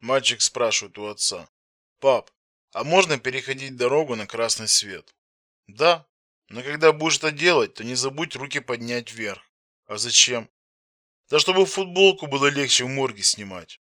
Мальчик спрашивает у отца. Пап, а можно переходить дорогу на красный свет? Да. Но когда будешь это делать, то не забудь руки поднять вверх. А зачем? Да чтобы футболку было легче в морге снимать.